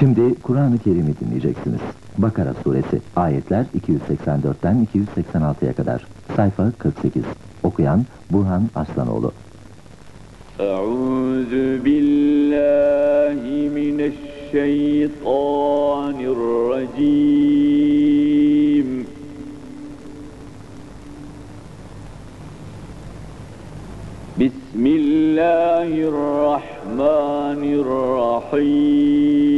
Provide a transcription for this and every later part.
Şimdi Kur'an-ı Kerim'i dinleyeceksiniz. Bakara suresi ayetler 284'ten 286'ya kadar. Sayfa 48. Okuyan Burhan Aslanoğlu. Euzu billahi mineşşeytanirracim. Bismillahirrahmanirrahim.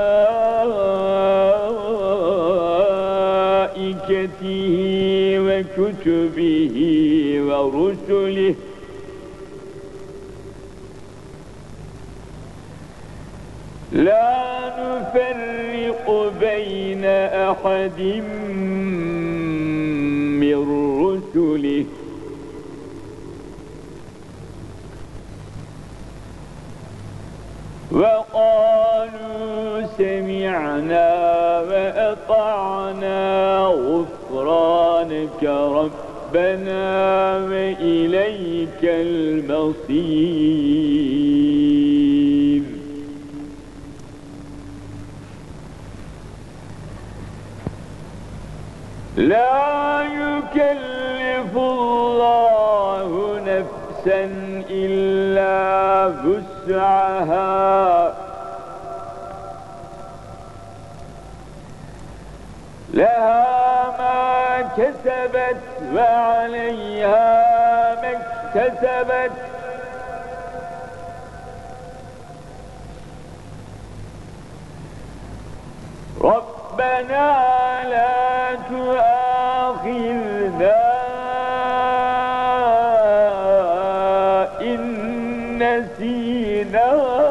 وكتبه ورسله. لا نفرق بين أحد غفرانك ربنا وإليك المصير. لا يكلف الله نفسا إلا وسعها. لها ما كسبت وعليها ما اكتسبت ربنا لا تؤاخذنا إن نسينا.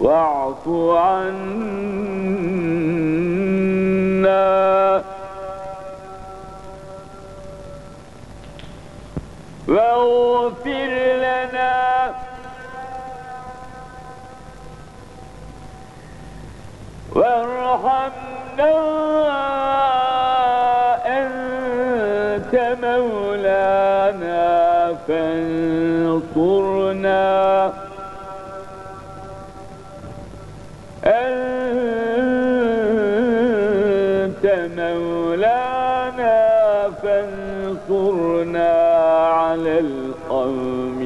واعف عنا. واغفر لنا. وارحمنا. أنت مولانا فانصرنا. أنت مولانا فانصرنا على القوم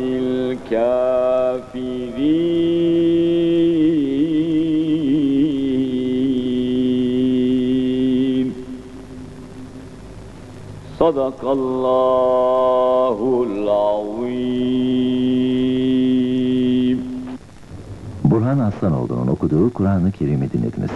الكافرين صدق الله العظيم Burhan Aslanoğlu'nun okuduğu Kur'an-ı Kerim'i dinlediniz.